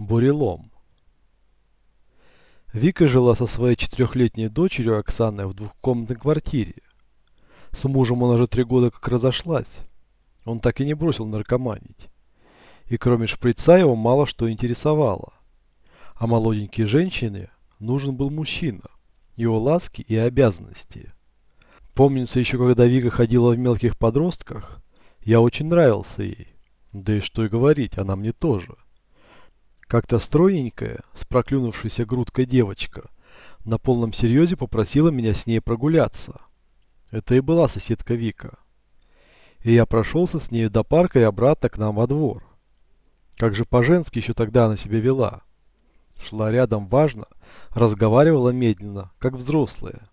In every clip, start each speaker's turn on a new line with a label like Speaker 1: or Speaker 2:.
Speaker 1: Бурелом. Вика жила со своей четырехлетней дочерью Оксаной в двухкомнатной квартире. С мужем она же три года как разошлась. Он так и не бросил наркоманить. И кроме шприца его мало что интересовало. А молоденькие женщины нужен был мужчина, его ласки и обязанности. Помнится еще, когда Вика ходила в мелких подростках, я очень нравился ей. Да и что и говорить, она мне тоже. Как-то стройненькая, с проклюнувшейся грудкой девочка, на полном серьезе попросила меня с ней прогуляться. Это и была соседка Вика. И я прошелся с ней до парка и обратно к нам во двор. Как же по-женски еще тогда она себя вела. Шла рядом важно, разговаривала медленно, как взрослая.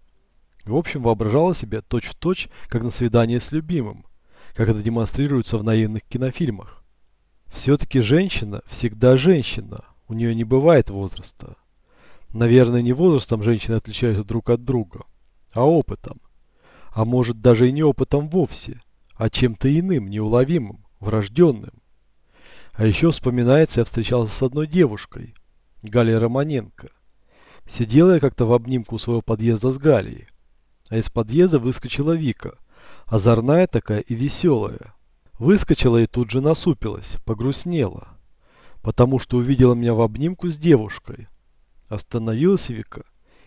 Speaker 1: В общем, воображала себя точь-в-точь, -точь, как на свидании с любимым, как это демонстрируется в наивных кинофильмах. Все-таки женщина всегда женщина, у нее не бывает возраста. Наверное, не возрастом женщины отличаются друг от друга, а опытом. А может даже и не опытом вовсе, а чем-то иным, неуловимым, врожденным. А еще вспоминается, я встречался с одной девушкой, Галей Романенко. Сидела я как-то в обнимку у своего подъезда с Галией, А из подъезда выскочила Вика, озорная такая и веселая. Выскочила и тут же насупилась, погрустнела, потому что увидела меня в обнимку с девушкой. Остановилась Вика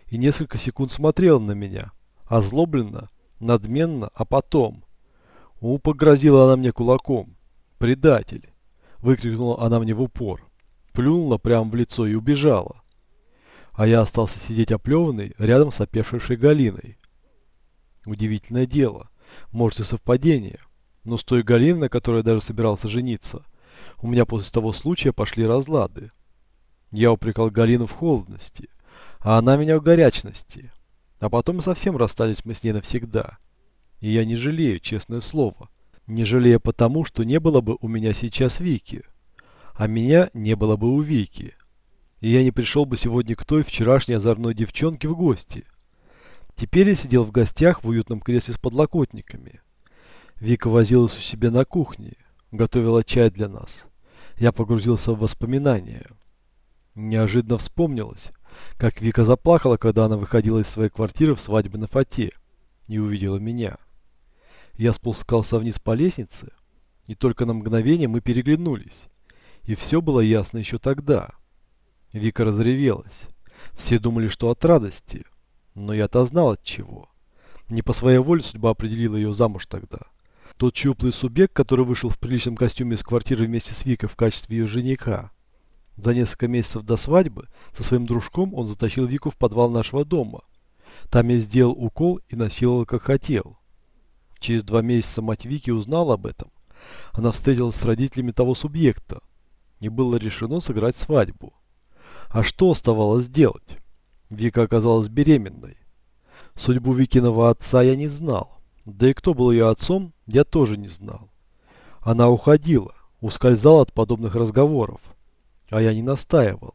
Speaker 1: и несколько секунд смотрела на меня, озлобленно, надменно, а потом... У, погрозила она мне кулаком. «Предатель!» – выкрикнула она мне в упор. Плюнула прямо в лицо и убежала. А я остался сидеть оплеванный рядом с опешившей Галиной. Удивительное дело. Может и совпадение. Но с той Галиной, которая даже собирался жениться, у меня после того случая пошли разлады. Я упрекал Галину в холодности, а она меня в горячности. А потом и совсем расстались мы с ней навсегда. И я не жалею, честное слово. Не жалею потому, что не было бы у меня сейчас Вики. А меня не было бы у Вики. И я не пришел бы сегодня к той вчерашней озорной девчонке в гости. Теперь я сидел в гостях в уютном кресле с подлокотниками. Вика возилась у себя на кухне, готовила чай для нас. Я погрузился в воспоминания. Неожиданно вспомнилось, как Вика заплакала, когда она выходила из своей квартиры в свадьбе на фате и увидела меня. Я спускался вниз по лестнице, и только на мгновение мы переглянулись. И все было ясно еще тогда. Вика разревелась. Все думали, что от радости, но я-то знал от чего. Не по своей воле судьба определила ее замуж тогда. Тот щуплый субъект, который вышел в приличном костюме из квартиры вместе с Викой в качестве ее жениха. За несколько месяцев до свадьбы со своим дружком он затащил Вику в подвал нашего дома. Там я сделал укол и насиловал, как хотел. Через два месяца мать Вики узнала об этом. Она встретилась с родителями того субъекта. Не было решено сыграть свадьбу. А что оставалось делать? Вика оказалась беременной. Судьбу Викиного отца я не знал. Да и кто был ее отцом, я тоже не знал. Она уходила, ускользала от подобных разговоров. А я не настаивал.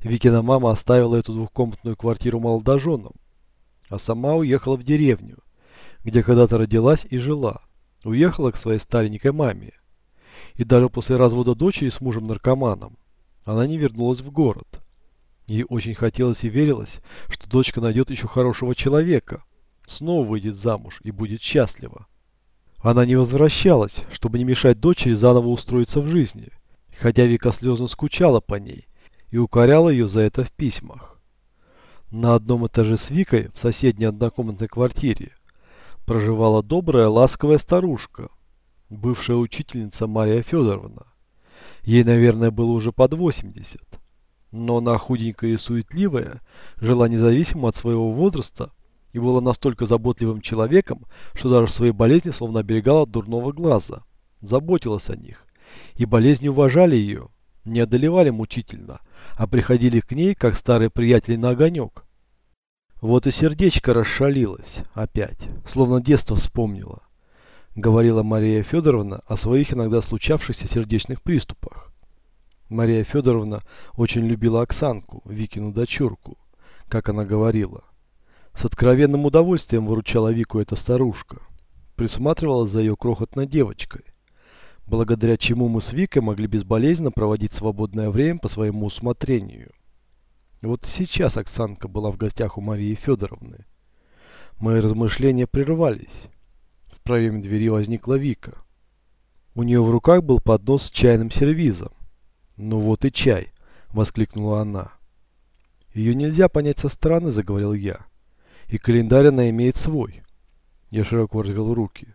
Speaker 1: Викина мама оставила эту двухкомнатную квартиру молодоженам, а сама уехала в деревню, где когда-то родилась и жила. Уехала к своей старенькой маме. И даже после развода дочери с мужем-наркоманом она не вернулась в город. Ей очень хотелось и верилось, что дочка найдет еще хорошего человека – снова выйдет замуж и будет счастлива. Она не возвращалась, чтобы не мешать дочери заново устроиться в жизни, хотя Вика слезно скучала по ней и укоряла ее за это в письмах. На одном этаже с Викой в соседней однокомнатной квартире проживала добрая, ласковая старушка, бывшая учительница Мария Федоровна. Ей, наверное, было уже под 80. Но она худенькая и суетливая, жила независимо от своего возраста и была настолько заботливым человеком, что даже свои болезни словно оберегала от дурного глаза. Заботилась о них. И болезни уважали ее, не одолевали мучительно, а приходили к ней, как старый приятель на огонек. Вот и сердечко расшалилось опять, словно детство вспомнило. Говорила Мария Федоровна о своих иногда случавшихся сердечных приступах. Мария Федоровна очень любила Оксанку, Викину дочурку, как она говорила. С откровенным удовольствием выручала Вику эта старушка. Присматривала за ее крохотной девочкой. Благодаря чему мы с Викой могли безболезненно проводить свободное время по своему усмотрению. Вот сейчас Оксанка была в гостях у Марии Федоровны. Мои размышления прервались. В проеме двери возникла Вика. У нее в руках был поднос с чайным сервизом. «Ну вот и чай!» – воскликнула она. «Ее нельзя понять со стороны», – заговорил я и календарь она имеет свой. Я широко развел руки.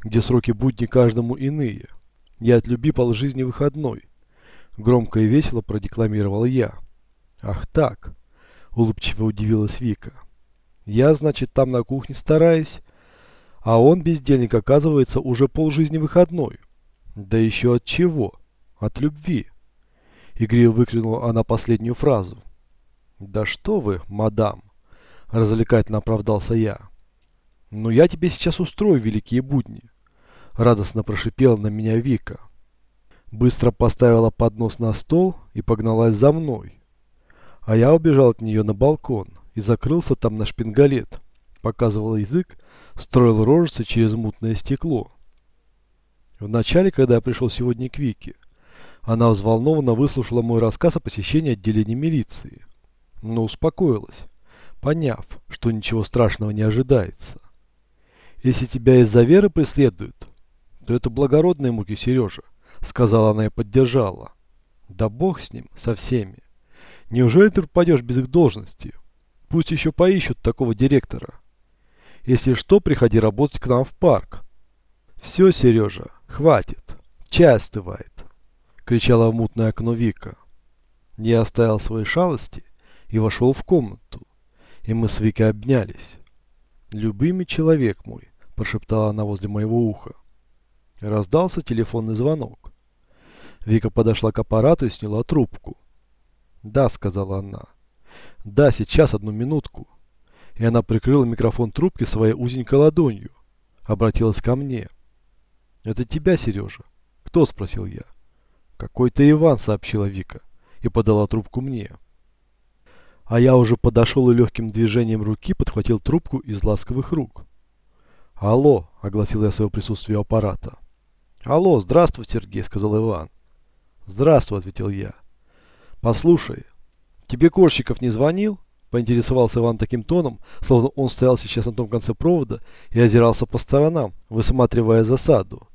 Speaker 1: Где сроки будни каждому иные. Я от люби полжизни выходной. Громко и весело продекламировал я. Ах так, улыбчиво удивилась Вика. Я, значит, там на кухне стараюсь, а он, бездельник, оказывается, уже пол жизни выходной. Да еще от чего? От любви. Игрил выкрикнула она последнюю фразу. Да что вы, мадам развлекательно оправдался я. «Но «Ну, я тебе сейчас устрою великие будни», — радостно прошипела на меня Вика. Быстро поставила поднос на стол и погналась за мной. А я убежал от нее на балкон и закрылся там на шпингалет. Показывал язык, строил рожицы через мутное стекло. Вначале, когда я пришел сегодня к Вике, она взволнованно выслушала мой рассказ о посещении отделения милиции, но успокоилась поняв, что ничего страшного не ожидается. Если тебя из-за веры преследуют, то это благородные муки Сережа, сказала она и поддержала. Да бог с ним, со всеми. Неужели ты попадешь без их должности? Пусть еще поищут такого директора. Если что, приходи работать к нам в парк. Все, Сережа, хватит. Чай остывает. Кричала в мутное окно Вика. Я оставил свои шалости и вошел в комнату и мы с Викой обнялись. «Любимый человек мой», – прошептала она возле моего уха. Раздался телефонный звонок. Вика подошла к аппарату и сняла трубку. «Да», – сказала она. «Да, сейчас, одну минутку». И она прикрыла микрофон трубки своей узенькой ладонью. Обратилась ко мне. «Это тебя, Сережа?» «Кто?» – спросил я. «Какой-то Иван», – сообщила Вика и подала трубку мне а я уже подошел и легким движением руки подхватил трубку из ласковых рук. «Алло!» – огласил я свое присутствие аппарата. «Алло, здравствуй, Сергей!» – сказал Иван. «Здравствуй!» – ответил я. «Послушай, тебе Корщиков не звонил?» – поинтересовался Иван таким тоном, словно он стоял сейчас на том конце провода и озирался по сторонам, высматривая засаду.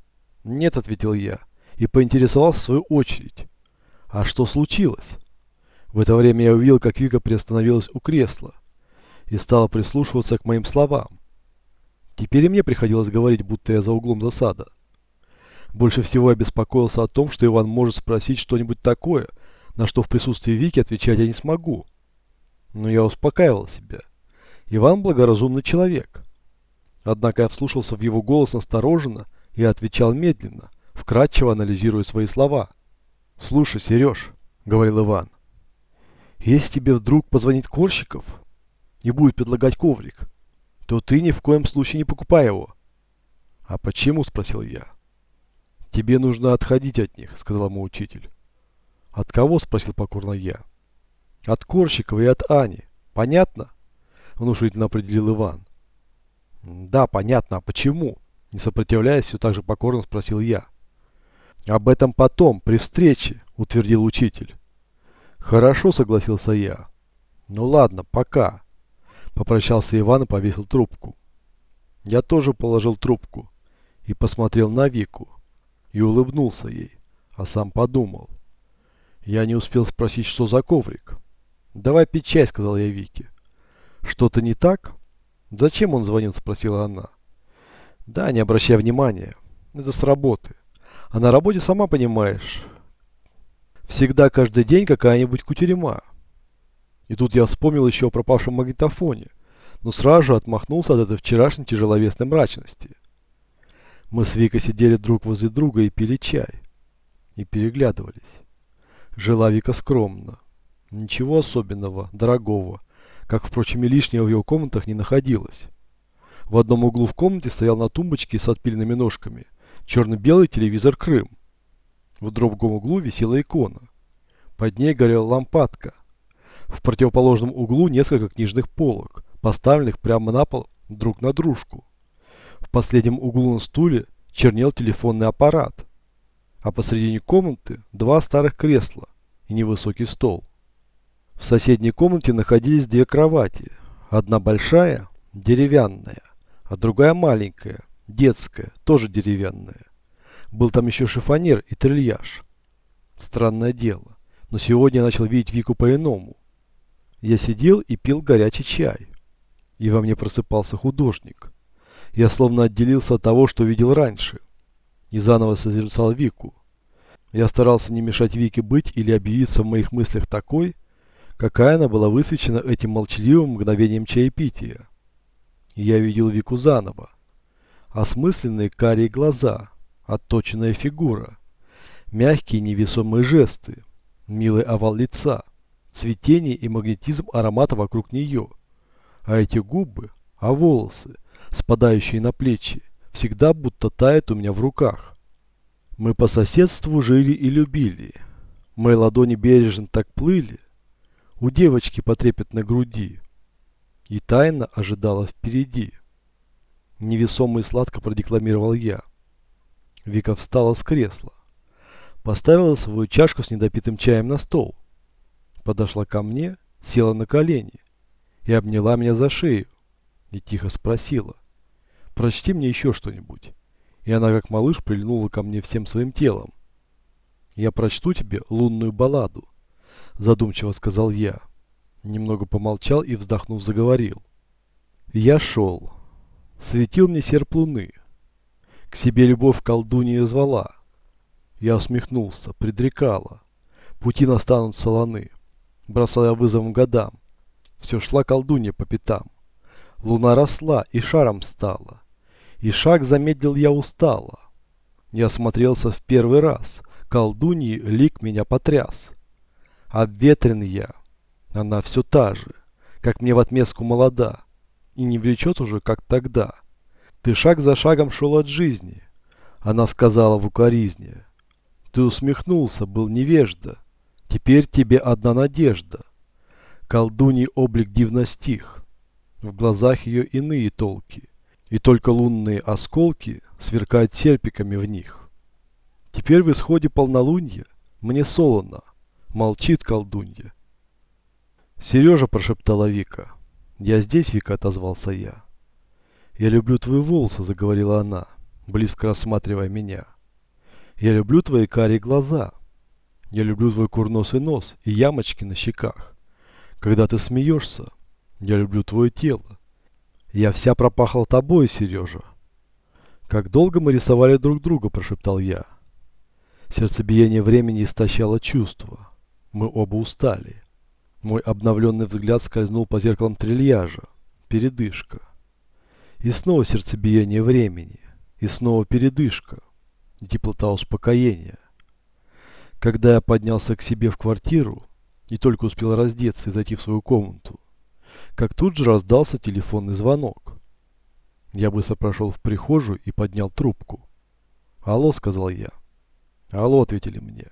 Speaker 1: «Нет!» – ответил я и поинтересовался в свою очередь. «А что случилось?» В это время я увидел, как Вика приостановилась у кресла и стала прислушиваться к моим словам. Теперь и мне приходилось говорить, будто я за углом засада. Больше всего я беспокоился о том, что Иван может спросить что-нибудь такое, на что в присутствии Вики отвечать я не смогу. Но я успокаивал себя. Иван благоразумный человек. Однако я вслушался в его голос настороженно и отвечал медленно, вкратчиво анализируя свои слова. «Слушай, Сереж», — говорил Иван, — если тебе вдруг позвонит Корщиков и будет предлагать коврик, то ты ни в коем случае не покупай его. А почему? Спросил я. Тебе нужно отходить от них, сказал мой учитель. От кого? Спросил покорно я. От Корщикова и от Ани. Понятно? Внушительно определил Иван. Да, понятно. А почему? Не сопротивляясь, все так же покорно спросил я. Об этом потом, при встрече, утвердил учитель. «Хорошо», — согласился я. «Ну ладно, пока», — попрощался Иван и повесил трубку. Я тоже положил трубку и посмотрел на Вику и улыбнулся ей, а сам подумал. Я не успел спросить, что за коврик. «Давай пить чай», — сказал я Вике. «Что-то не так?» «Зачем он звонил?» — спросила она. «Да, не обращай внимания. Это с работы. А на работе, сама понимаешь, Всегда каждый день какая-нибудь кутерьма. И тут я вспомнил еще о пропавшем магнитофоне, но сразу же отмахнулся от этой вчерашней тяжеловесной мрачности. Мы с Викой сидели друг возле друга и пили чай. И переглядывались. Жила Вика скромно. Ничего особенного, дорогого, как, впрочем, и лишнего в ее комнатах не находилось. В одном углу в комнате стоял на тумбочке с отпильными ножками черно-белый телевизор «Крым», в другом углу висела икона. Под ней горела лампадка. В противоположном углу несколько книжных полок, поставленных прямо на пол друг на дружку. В последнем углу на стуле чернел телефонный аппарат. А посредине комнаты два старых кресла и невысокий стол. В соседней комнате находились две кровати. Одна большая, деревянная, а другая маленькая, детская, тоже деревянная. Был там еще шифонер и трильяж. Странное дело, но сегодня я начал видеть Вику по-иному. Я сидел и пил горячий чай. И во мне просыпался художник. Я словно отделился от того, что видел раньше. И заново созерцал Вику. Я старался не мешать Вике быть или объявиться в моих мыслях такой, какая она была высвечена этим молчаливым мгновением чаепития. Я видел Вику заново. Осмысленные карие глаза – отточенная фигура, мягкие невесомые жесты, милый овал лица, цветение и магнетизм аромата вокруг нее. А эти губы, а волосы, спадающие на плечи, всегда будто тают у меня в руках. Мы по соседству жили и любили. Мои ладони бережно так плыли. У девочки потрепет на груди. И тайна ожидала впереди. Невесомо и сладко продекламировал я. Вика встала с кресла. Поставила свою чашку с недопитым чаем на стол. Подошла ко мне, села на колени и обняла меня за шею. И тихо спросила. «Прочти мне еще что-нибудь». И она, как малыш, прильнула ко мне всем своим телом. «Я прочту тебе лунную балладу», задумчиво сказал я. Немного помолчал и, вздохнув, заговорил. Я шел. Светил мне серп луны. К себе любовь колдунья звала. Я усмехнулся, предрекала. Пути настанут солоны. Бросая вызовом годам. Все шла колдунья по пятам. Луна росла и шаром стала. И шаг замедлил я устало. Не осмотрелся в первый раз. Колдуньи лик меня потряс. Обветрен я. Она все та же, как мне в отместку молода. И не влечет уже, как тогда. Ты шаг за шагом шел от жизни. Она сказала в укоризне. Ты усмехнулся, был невежда. Теперь тебе одна надежда. Колдуний облик дивно стих. В глазах ее иные толки. И только лунные осколки сверкают серпиками в них. Теперь в исходе полнолунья мне солоно. Молчит колдунья. Сережа прошептала Вика. «Я здесь, Вика», — отозвался я. «Я люблю твои волосы», — заговорила она, близко рассматривая меня. «Я люблю твои карие глаза. Я люблю твой курносый нос и ямочки на щеках. Когда ты смеешься, я люблю твое тело. Я вся пропахла тобой, Сережа». «Как долго мы рисовали друг друга», — прошептал я. Сердцебиение времени истощало чувства. Мы оба устали. Мой обновленный взгляд скользнул по зеркалам трильяжа. Передышка. И снова сердцебиение времени, и снова передышка, и теплота успокоения. Когда я поднялся к себе в квартиру и только успел раздеться и зайти в свою комнату, как тут же раздался телефонный звонок. Я быстро прошел в прихожую и поднял трубку. «Алло», — сказал я. «Алло», — ответили мне.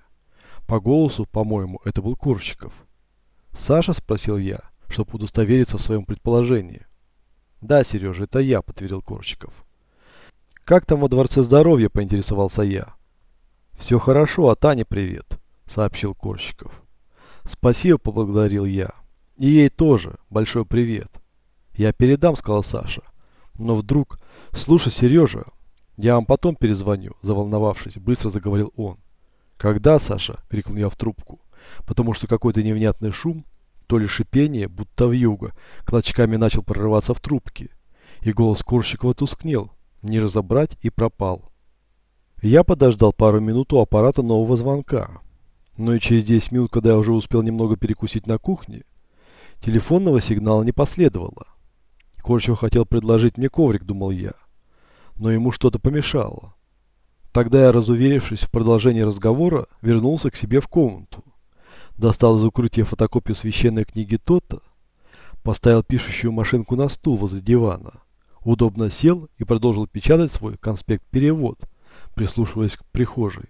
Speaker 1: По голосу, по-моему, это был Курщиков. «Саша?» – спросил я, чтобы удостовериться в своем предположении. Да, Сережа, это я, подтвердил Корчиков. Как там во Дворце Здоровья, поинтересовался я. Все хорошо, а Тане привет, сообщил Корчиков. Спасибо, поблагодарил я. И ей тоже большой привет. Я передам, сказал Саша. Но вдруг... Слушай, Сережа, я вам потом перезвоню, заволновавшись, быстро заговорил он. Когда, Саша? крикнул я в трубку, потому что какой-то невнятный шум то ли шипение, будто вьюга. Клочками начал прорываться в трубки. И голос Корщикова тускнел. Не разобрать и пропал. Я подождал пару минут у аппарата нового звонка. Но и через 10 минут, когда я уже успел немного перекусить на кухне, телефонного сигнала не последовало. Корчев хотел предложить мне коврик, думал я. Но ему что-то помешало. Тогда я, разуверившись в продолжении разговора, вернулся к себе в комнату достал из укрытия фотокопию священной книги Тотта, поставил пишущую машинку на стул возле дивана, удобно сел и продолжил печатать свой конспект-перевод, прислушиваясь к прихожей.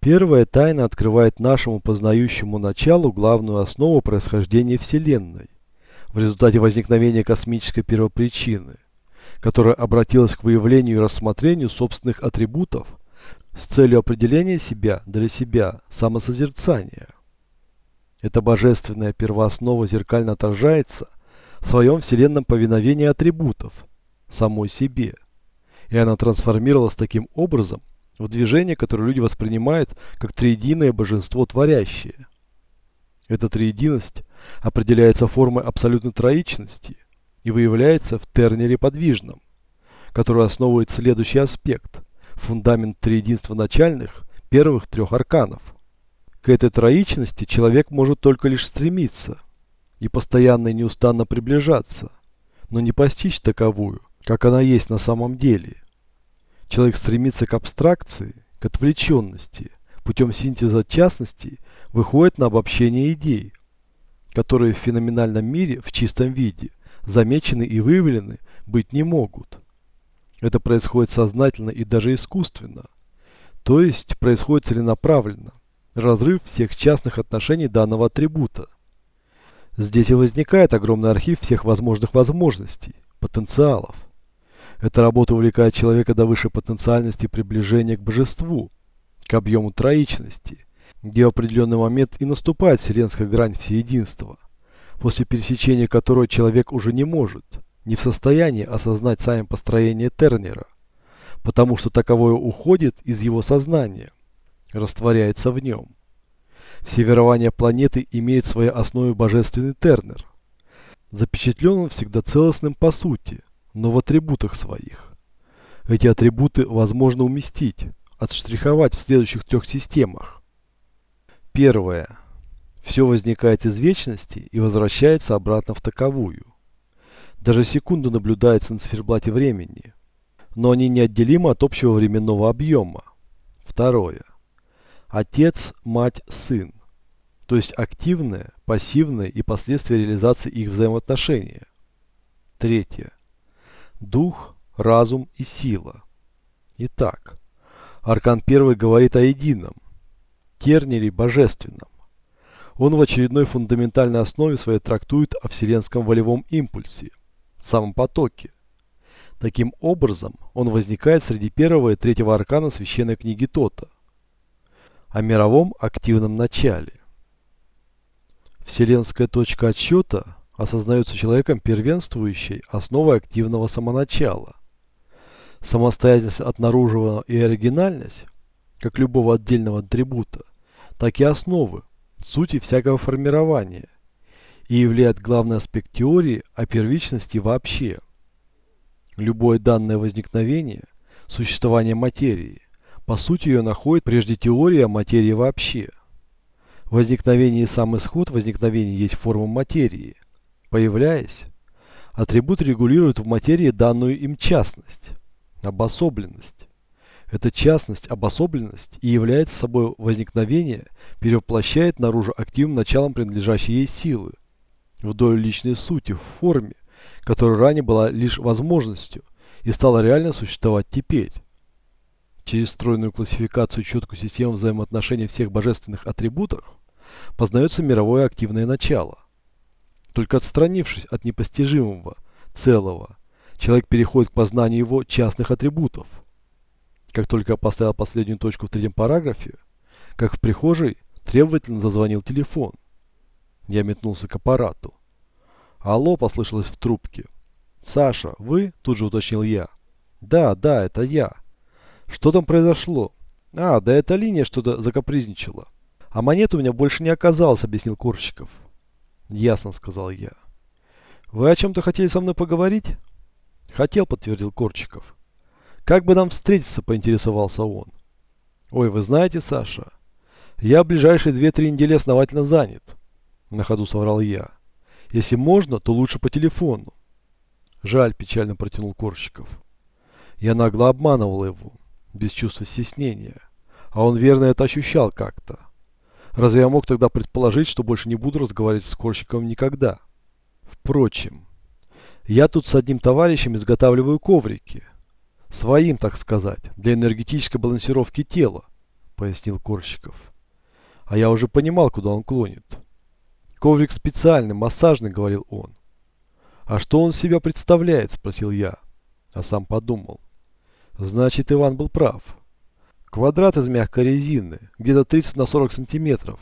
Speaker 1: Первая тайна открывает нашему познающему началу главную основу происхождения Вселенной в результате возникновения космической первопричины, которая обратилась к выявлению и рассмотрению собственных атрибутов с целью определения себя для себя, самосозерцания – это божественная первооснова зеркально отражается в своем вселенном повиновении атрибутов, самой себе. И она трансформировалась таким образом в движение, которое люди воспринимают как триединое божество творящее. Эта триединость определяется формой абсолютной троичности и выявляется в тернере подвижном, который основывает следующий аспект – фундамент триединства начальных первых трех арканов – к этой троичности человек может только лишь стремиться и постоянно и неустанно приближаться, но не постичь таковую, как она есть на самом деле. Человек стремится к абстракции, к отвлеченности, путем синтеза частностей выходит на обобщение идей, которые в феноменальном мире в чистом виде замечены и выявлены быть не могут. Это происходит сознательно и даже искусственно, то есть происходит целенаправленно разрыв всех частных отношений данного атрибута. Здесь и возникает огромный архив всех возможных возможностей, потенциалов. Эта работа увлекает человека до высшей потенциальности приближения к божеству, к объему троичности, где в определенный момент и наступает вселенская грань всеединства, после пересечения которой человек уже не может, не в состоянии осознать сами построение Тернера, потому что таковое уходит из его сознания – Растворяется в нем. Северование планеты имеет в своей основе божественный тернер. Запечатлен он всегда целостным по сути, но в атрибутах своих. Эти атрибуты возможно уместить, отштриховать в следующих трех системах. Первое. Все возникает из вечности и возвращается обратно в таковую. Даже секунда наблюдается на циферблате времени, но они неотделимы от общего временного объема. Второе отец, мать, сын. То есть активное, пассивное и последствия реализации их взаимоотношения. Третье. Дух, разум и сила. Итак, Аркан первый говорит о едином, тернире божественном. Он в очередной фундаментальной основе своей трактует о вселенском волевом импульсе, самом потоке. Таким образом, он возникает среди первого и третьего аркана священной книги Тота мировом активном начале. Вселенская точка отсчета осознается человеком первенствующей основой активного самоначала. Самостоятельность отнаруживана и оригинальность, как любого отдельного атрибута, так и основы, сути всякого формирования, и являет главный аспект теории о первичности вообще. Любое данное возникновение – существование материи – по сути ее находит прежде теория материи вообще. Возникновение и сам исход возникновения есть форма материи. Появляясь, атрибут регулирует в материи данную им частность, обособленность. Эта частность, обособленность и является собой возникновение, перевоплощает наружу активным началом принадлежащей ей силы, вдоль личной сути, в форме, которая ранее была лишь возможностью и стала реально существовать теперь через стройную классификацию и четкую систему взаимоотношений всех божественных атрибутов, познается мировое активное начало. Только отстранившись от непостижимого, целого, человек переходит к познанию его частных атрибутов. Как только поставил последнюю точку в третьем параграфе, как в прихожей требовательно зазвонил телефон. Я метнулся к аппарату. «Алло!» – послышалось в трубке. «Саша, вы?» – тут же уточнил я. «Да, да, это я». Что там произошло? А, да эта линия что-то закапризничала. А монет у меня больше не оказалось, объяснил Корщиков. Ясно, сказал я. Вы о чем-то хотели со мной поговорить? Хотел, подтвердил Корчиков. Как бы нам встретиться, поинтересовался он. Ой, вы знаете, Саша, я ближайшие две-три недели основательно занят. На ходу соврал я. Если можно, то лучше по телефону. Жаль, печально протянул Корщиков. Я нагло обманывал его без чувства стеснения, а он верно это ощущал как-то. Разве я мог тогда предположить, что больше не буду разговаривать с Корщиковым никогда? Впрочем, я тут с одним товарищем изготавливаю коврики. Своим, так сказать, для энергетической балансировки тела, пояснил Корщиков. А я уже понимал, куда он клонит. Коврик специальный, массажный, говорил он. А что он себя представляет, спросил я, а сам подумал. Значит, Иван был прав. Квадрат из мягкой резины, где-то 30 на 40 сантиметров.